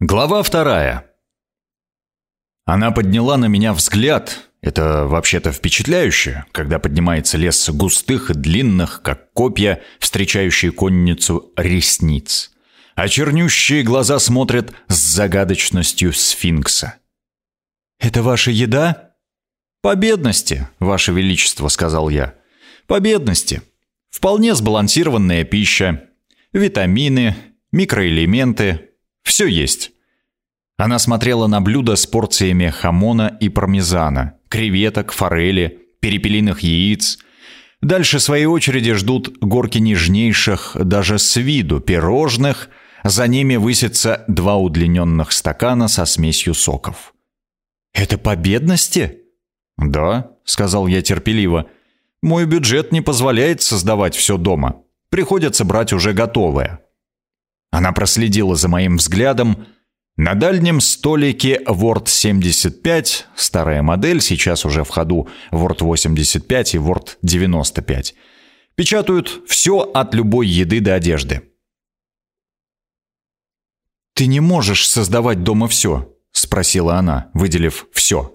Глава вторая. Она подняла на меня взгляд. Это вообще-то впечатляюще, когда поднимается лес густых и длинных, как копья, встречающие конницу ресниц. А чернющие глаза смотрят с загадочностью сфинкса. «Это ваша еда?» «По бедности, ваше величество», — сказал я. «По бедности. Вполне сбалансированная пища, витамины, микроэлементы, все есть. Она смотрела на блюдо с порциями хамона и пармезана, креветок, форели, перепелиных яиц. Дальше своей очереди ждут горки нежнейших, даже с виду, пирожных. За ними высятся два удлиненных стакана со смесью соков. «Это по бедности?» «Да», — сказал я терпеливо. «Мой бюджет не позволяет создавать все дома. Приходится брать уже готовое». Она проследила за моим взглядом. На дальнем столике Word 75, старая модель, сейчас уже в ходу Word 85 и Word 95. Печатают все от любой еды до одежды. «Ты не можешь создавать дома все?» — спросила она, выделив «все».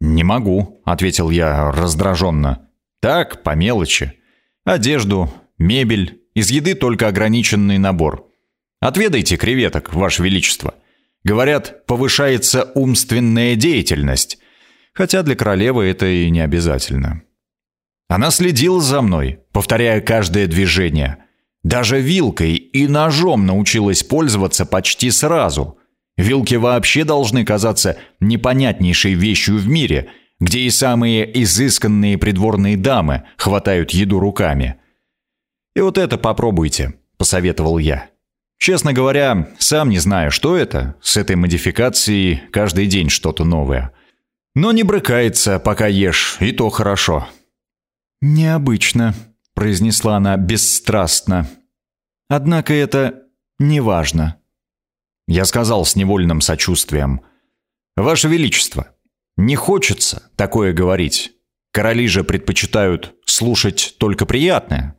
«Не могу», — ответил я раздраженно. «Так, по мелочи. Одежду, мебель, из еды только ограниченный набор. Отведайте креветок, Ваше Величество. Говорят, повышается умственная деятельность, хотя для королевы это и не обязательно. Она следила за мной, повторяя каждое движение. Даже вилкой и ножом научилась пользоваться почти сразу. Вилки вообще должны казаться непонятнейшей вещью в мире, где и самые изысканные придворные дамы хватают еду руками. «И вот это попробуйте», — посоветовал я. Честно говоря, сам не знаю, что это. С этой модификацией каждый день что-то новое. Но не брыкается, пока ешь, и то хорошо. «Необычно», — произнесла она бесстрастно. «Однако это не важно». Я сказал с невольным сочувствием. «Ваше Величество, не хочется такое говорить. Короли же предпочитают слушать только приятное».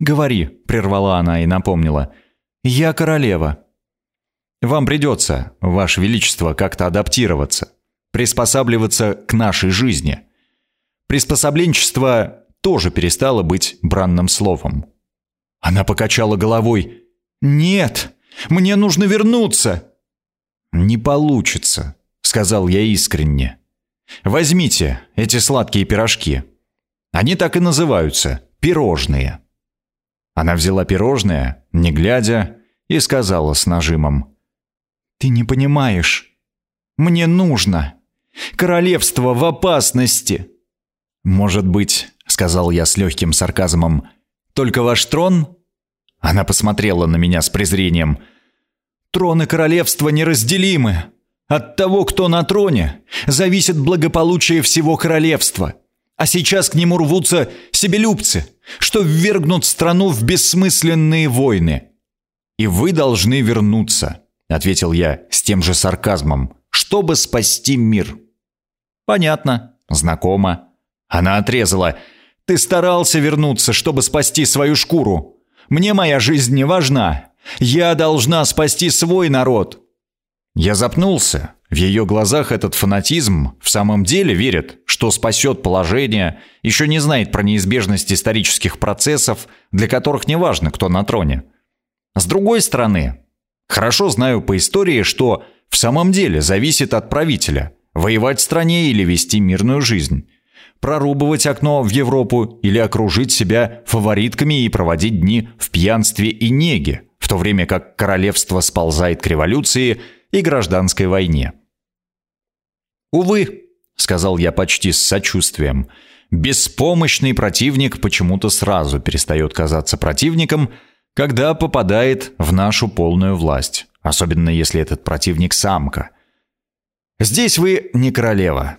«Говори», — прервала она и напомнила. «Я королева». «Вам придется, Ваше Величество, как-то адаптироваться, приспосабливаться к нашей жизни». Приспособленчество тоже перестало быть бранным словом. Она покачала головой. «Нет, мне нужно вернуться!» «Не получится», — сказал я искренне. «Возьмите эти сладкие пирожки. Они так и называются — пирожные». Она взяла пирожное, не глядя, и сказала с нажимом. «Ты не понимаешь. Мне нужно. Королевство в опасности». «Может быть», — сказал я с легким сарказмом, — «только ваш трон?» Она посмотрела на меня с презрением. «Трон и королевство неразделимы. От того, кто на троне, зависит благополучие всего королевства. А сейчас к нему рвутся себелюбцы, что ввергнут страну в бессмысленные войны. И вы должны вернуться, ответил я с тем же сарказмом, чтобы спасти мир. Понятно, знакомо. Она отрезала. Ты старался вернуться, чтобы спасти свою шкуру. Мне моя жизнь не важна. Я должна спасти свой народ. Я запнулся. В ее глазах этот фанатизм в самом деле верит, что спасет положение, еще не знает про неизбежность исторических процессов, для которых не важно, кто на троне. С другой стороны, хорошо знаю по истории, что в самом деле зависит от правителя – воевать в стране или вести мирную жизнь, прорубывать окно в Европу или окружить себя фаворитками и проводить дни в пьянстве и неге, в то время как королевство сползает к революции и гражданской войне. «Увы», — сказал я почти с сочувствием, — «беспомощный противник почему-то сразу перестает казаться противником, когда попадает в нашу полную власть, особенно если этот противник самка. Здесь вы не королева».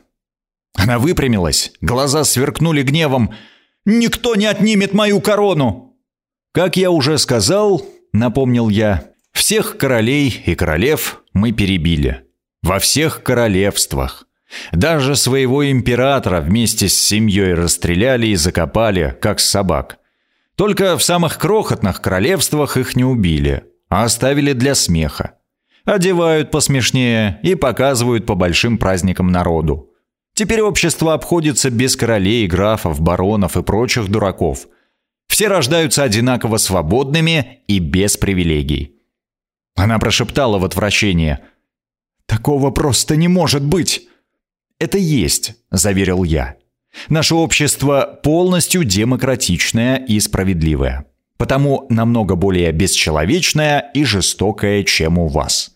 Она выпрямилась, глаза сверкнули гневом. «Никто не отнимет мою корону!» «Как я уже сказал, — напомнил я, — всех королей и королев мы перебили. Во всех королевствах. Даже своего императора вместе с семьей расстреляли и закопали, как собак. Только в самых крохотных королевствах их не убили, а оставили для смеха. Одевают посмешнее и показывают по большим праздникам народу. Теперь общество обходится без королей, графов, баронов и прочих дураков. Все рождаются одинаково свободными и без привилегий. Она прошептала в отвращение. «Такого просто не может быть!» «Это есть», — заверил я. «Наше общество полностью демократичное и справедливое, потому намного более бесчеловечное и жестокое, чем у вас».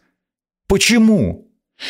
«Почему?»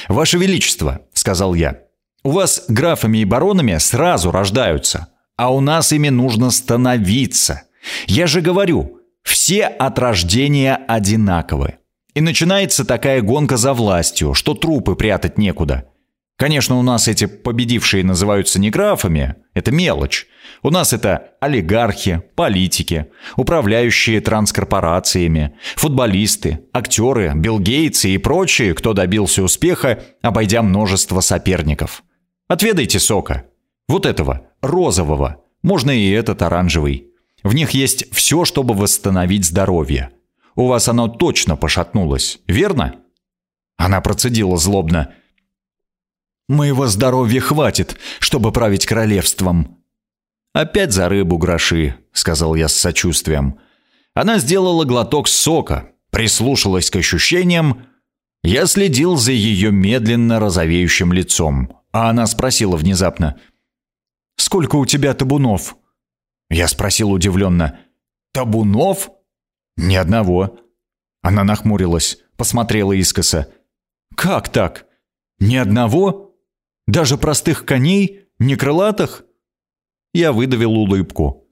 «Ваше Величество», — сказал я, — «у вас графами и баронами сразу рождаются, а у нас ими нужно становиться. Я же говорю, все от рождения одинаковы. И начинается такая гонка за властью, что трупы прятать некуда. Конечно, у нас эти победившие называются не графами, это мелочь. У нас это олигархи, политики, управляющие транскорпорациями, футболисты, актеры, билгейцы и прочие, кто добился успеха, обойдя множество соперников. Отведайте сока. Вот этого, розового. Можно и этот оранжевый. В них есть все, чтобы восстановить здоровье. У вас оно точно пошатнулось, верно?» Она процедила злобно. «Моего здоровья хватит, чтобы править королевством». «Опять за рыбу гроши», — сказал я с сочувствием. Она сделала глоток сока, прислушалась к ощущениям. Я следил за ее медленно розовеющим лицом, а она спросила внезапно. «Сколько у тебя табунов?» Я спросил удивленно. «Табунов?» «Ни одного». Она нахмурилась, посмотрела искоса. «Как так? Ни одного? Даже простых коней? Не крылатых?» Я выдавил улыбку.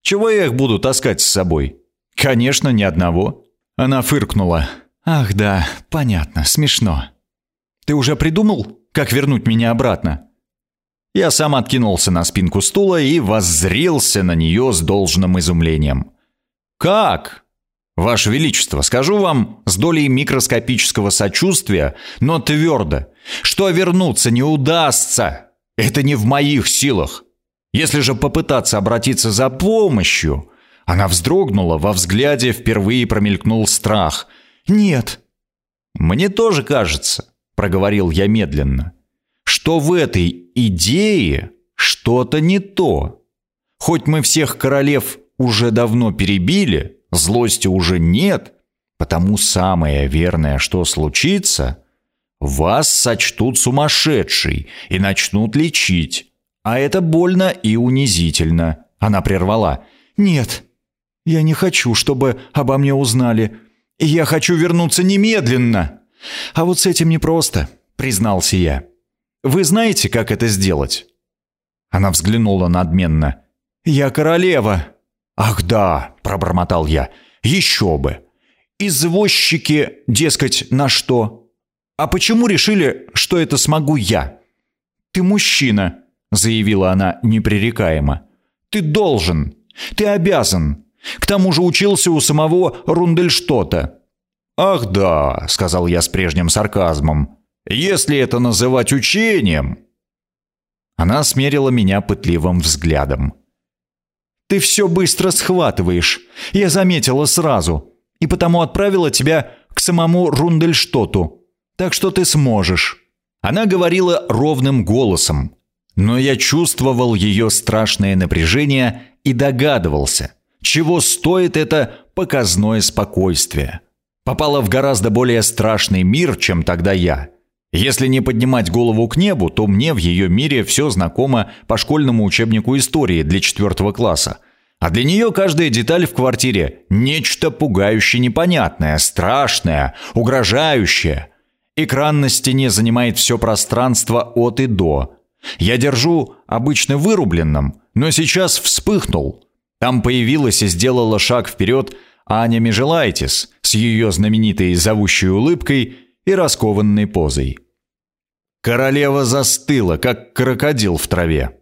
«Чего я их буду таскать с собой?» «Конечно, ни одного». Она фыркнула. «Ах да, понятно, смешно. Ты уже придумал, как вернуть меня обратно?» Я сам откинулся на спинку стула и воззрился на нее с должным изумлением. «Как?» «Ваше Величество, скажу вам с долей микроскопического сочувствия, но твердо, что вернуться не удастся. Это не в моих силах. Если же попытаться обратиться за помощью...» Она вздрогнула, во взгляде впервые промелькнул страх. «Нет». «Мне тоже кажется», — проговорил я медленно, «что в этой идее что-то не то. Хоть мы всех королев уже давно перебили, злости уже нет, потому самое верное, что случится, вас сочтут сумасшедший и начнут лечить. А это больно и унизительно. Она прервала. «Нет, я не хочу, чтобы обо мне узнали. Я хочу вернуться немедленно. А вот с этим непросто», — признался я. «Вы знаете, как это сделать?» Она взглянула надменно. «Я королева. «Ах да», — пробормотал я, — «еще бы! Извозчики, дескать, на что? А почему решили, что это смогу я?» «Ты мужчина», — заявила она непререкаемо. «Ты должен, ты обязан. К тому же учился у самого Рундельштота». «Ах да», — сказал я с прежним сарказмом, — «если это называть учением...» Она смерила меня пытливым взглядом. Ты все быстро схватываешь. Я заметила сразу. И потому отправила тебя к самому Рундельштоту. Так что ты сможешь». Она говорила ровным голосом, но я чувствовал ее страшное напряжение и догадывался, чего стоит это показное спокойствие. Попала в гораздо более страшный мир, чем тогда я. Если не поднимать голову к небу, то мне в ее мире все знакомо по школьному учебнику истории для четвертого класса. А для нее каждая деталь в квартире – нечто пугающе непонятное, страшное, угрожающее. Экран на стене занимает все пространство от и до. Я держу обычно вырубленным, но сейчас вспыхнул. Там появилась и сделала шаг вперед Аня Межелайтис с ее знаменитой зовущей улыбкой и раскованной позой. Королева застыла, как крокодил в траве.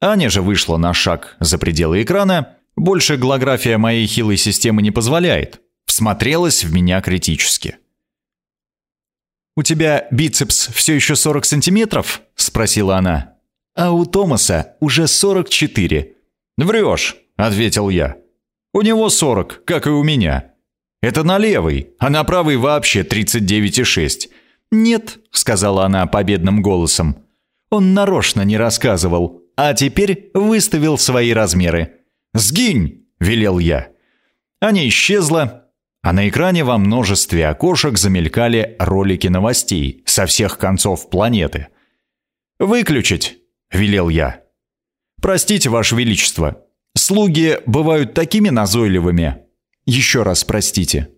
Аня же вышла на шаг за пределы экрана, больше голография моей хилой системы не позволяет, всмотрелась в меня критически. «У тебя бицепс все еще 40 сантиметров?» – спросила она. «А у Томаса уже 44». «Врешь», – ответил я. «У него 40, как и у меня». Это на левый, а на правый вообще 39,6. «Нет», — сказала она победным голосом. «Он нарочно не рассказывал, а теперь выставил свои размеры». «Сгинь!» — велел я. Аня исчезла, а на экране во множестве окошек замелькали ролики новостей со всех концов планеты. «Выключить!» — велел я. «Простите, Ваше Величество, слуги бывают такими назойливыми. Еще раз простите.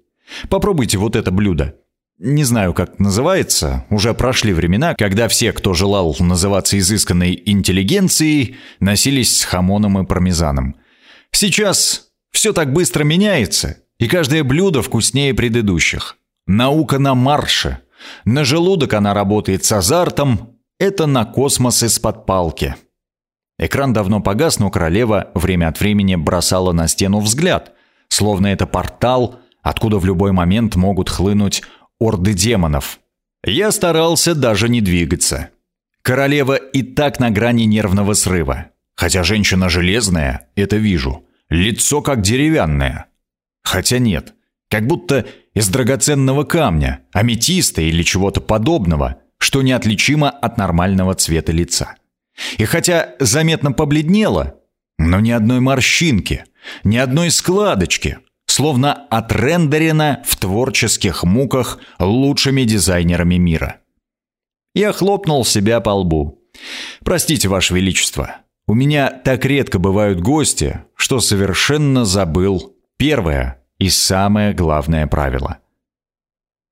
Попробуйте вот это блюдо. Не знаю, как называется, уже прошли времена, когда все, кто желал называться изысканной интеллигенцией, носились с хамоном и пармезаном. Сейчас все так быстро меняется, и каждое блюдо вкуснее предыдущих. Наука на марше. На желудок она работает с азартом, это на космос из-под палки. Экран давно погас, но королева время от времени бросала на стену взгляд, словно это портал, откуда в любой момент могут хлынуть орды демонов. Я старался даже не двигаться. Королева и так на грани нервного срыва. Хотя женщина железная, это вижу. Лицо как деревянное. Хотя нет, как будто из драгоценного камня, аметиста или чего-то подобного, что неотличимо от нормального цвета лица. И хотя заметно побледнела, но ни одной морщинки, ни одной складочки, словно отрендерена в творческих муках лучшими дизайнерами мира. Я хлопнул себя по лбу. «Простите, Ваше Величество, у меня так редко бывают гости, что совершенно забыл первое и самое главное правило».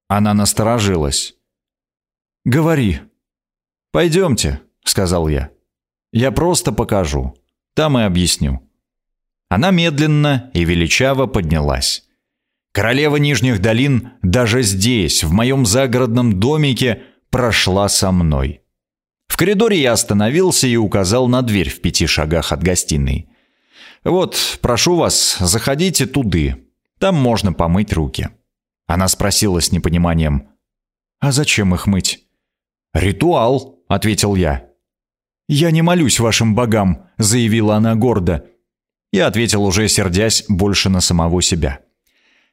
Она насторожилась. «Говори». «Пойдемте», — сказал я. «Я просто покажу. Там и объясню». Она медленно и величаво поднялась. Королева Нижних долин даже здесь, в моем загородном домике, прошла со мной. В коридоре я остановился и указал на дверь в пяти шагах от гостиной. «Вот, прошу вас, заходите туды. Там можно помыть руки». Она спросила с непониманием. «А зачем их мыть?» «Ритуал», — ответил я. «Я не молюсь вашим богам», — заявила она гордо. Я ответил уже сердясь больше на самого себя.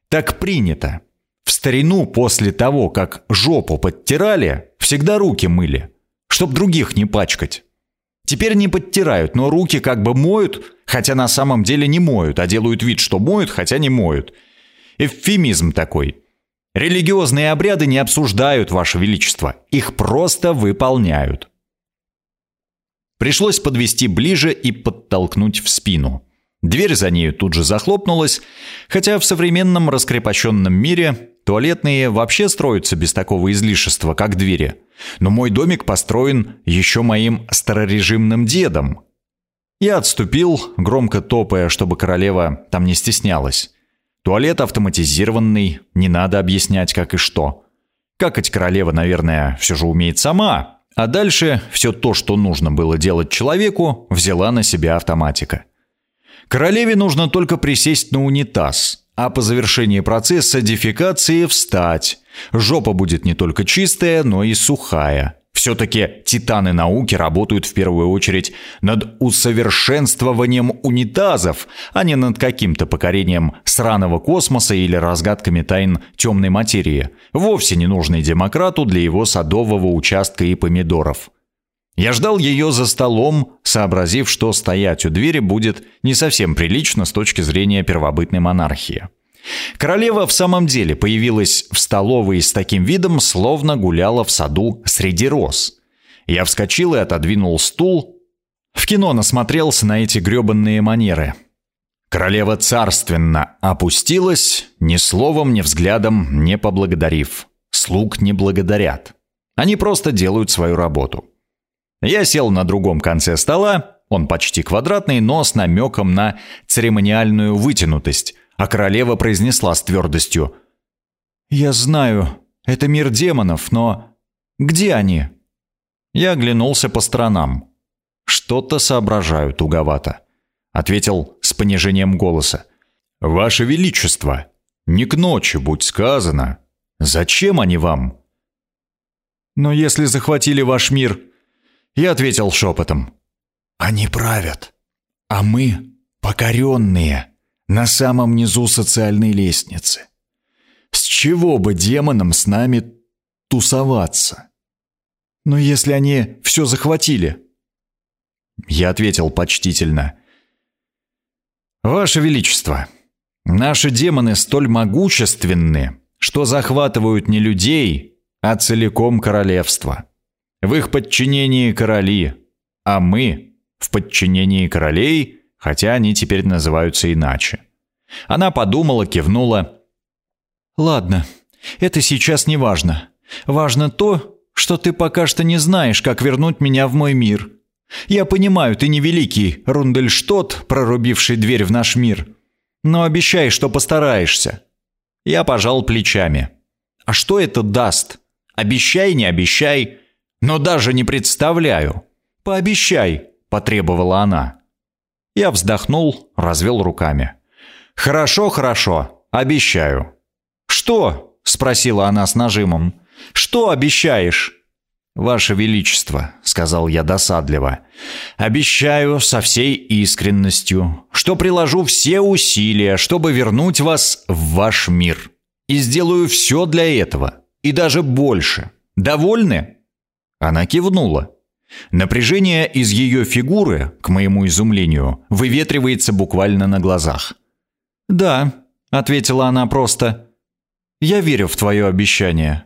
Так принято. В старину после того, как жопу подтирали, всегда руки мыли, чтоб других не пачкать. Теперь не подтирают, но руки как бы моют, хотя на самом деле не моют, а делают вид, что моют, хотя не моют. Эвфемизм такой. Религиозные обряды не обсуждают, Ваше Величество, их просто выполняют. Пришлось подвести ближе и подтолкнуть в спину. Дверь за нею тут же захлопнулась, хотя в современном раскрепощенном мире туалетные вообще строятся без такого излишества, как двери. Но мой домик построен еще моим старорежимным дедом. Я отступил, громко топая, чтобы королева там не стеснялась. Туалет автоматизированный, не надо объяснять как и что. Какать королева, наверное, все же умеет сама, а дальше все то, что нужно было делать человеку, взяла на себя автоматика. Королеве нужно только присесть на унитаз, а по завершении процесса дефекации встать. Жопа будет не только чистая, но и сухая. Все-таки титаны науки работают в первую очередь над усовершенствованием унитазов, а не над каким-то покорением сраного космоса или разгадками тайн темной материи, вовсе не нужной демократу для его садового участка и помидоров. Я ждал ее за столом, сообразив, что стоять у двери будет не совсем прилично с точки зрения первобытной монархии. Королева в самом деле появилась в столовой с таким видом, словно гуляла в саду среди роз. Я вскочил и отодвинул стул. В кино насмотрелся на эти гребанные манеры. Королева царственно опустилась, ни словом, ни взглядом не поблагодарив. Слуг не благодарят. Они просто делают свою работу. Я сел на другом конце стола, он почти квадратный, но с намеком на церемониальную вытянутость, а королева произнесла с твердостью. «Я знаю, это мир демонов, но где они?» Я оглянулся по сторонам. «Что-то соображаю туговато», — ответил с понижением голоса. «Ваше Величество, не к ночи, будь сказано. Зачем они вам?» «Но если захватили ваш мир, я ответил шепотом. «Они правят, а мы покоренные, на самом низу социальной лестницы. С чего бы демонам с нами тусоваться? Но если они все захватили? Я ответил почтительно. Ваше Величество, наши демоны столь могущественны, что захватывают не людей, а целиком королевство. В их подчинении короли, а мы в подчинении королей, хотя они теперь называются иначе. Она подумала, кивнула. «Ладно, это сейчас не важно. Важно то, что ты пока что не знаешь, как вернуть меня в мой мир. Я понимаю, ты не великий Рундельштот, прорубивший дверь в наш мир. Но обещай, что постараешься». Я пожал плечами. «А что это даст? Обещай, не обещай. Но даже не представляю. Пообещай», — потребовала она. Я вздохнул, развел руками. «Хорошо, хорошо, обещаю». «Что?» — спросила она с нажимом. «Что обещаешь?» «Ваше Величество», — сказал я досадливо, — «обещаю со всей искренностью, что приложу все усилия, чтобы вернуть вас в ваш мир. И сделаю все для этого, и даже больше. Довольны?» Она кивнула. Напряжение из ее фигуры, к моему изумлению, выветривается буквально на глазах. «Да», — ответила она просто, — «я верю в твое обещание».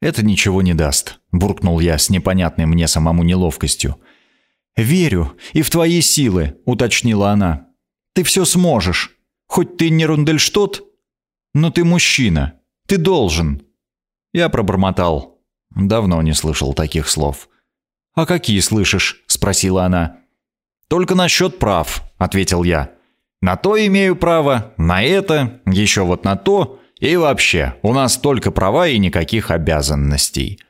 «Это ничего не даст», — буркнул я с непонятной мне самому неловкостью. «Верю и в твои силы», — уточнила она. «Ты все сможешь. Хоть ты не Рундельштот, но ты мужчина. Ты должен». Я пробормотал. Давно не слышал таких слов. «А какие слышишь?» — спросила она. «Только насчет прав», — ответил я. На то имею право, на это, еще вот на то, и вообще, у нас только права и никаких обязанностей».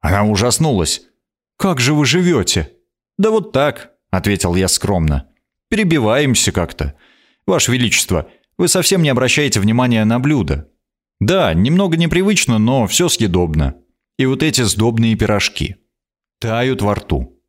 Она ужаснулась. «Как же вы живете?» «Да вот так», — ответил я скромно. «Перебиваемся как-то. Ваше Величество, вы совсем не обращаете внимания на блюда. Да, немного непривычно, но все съедобно. И вот эти сдобные пирожки. Тают во рту.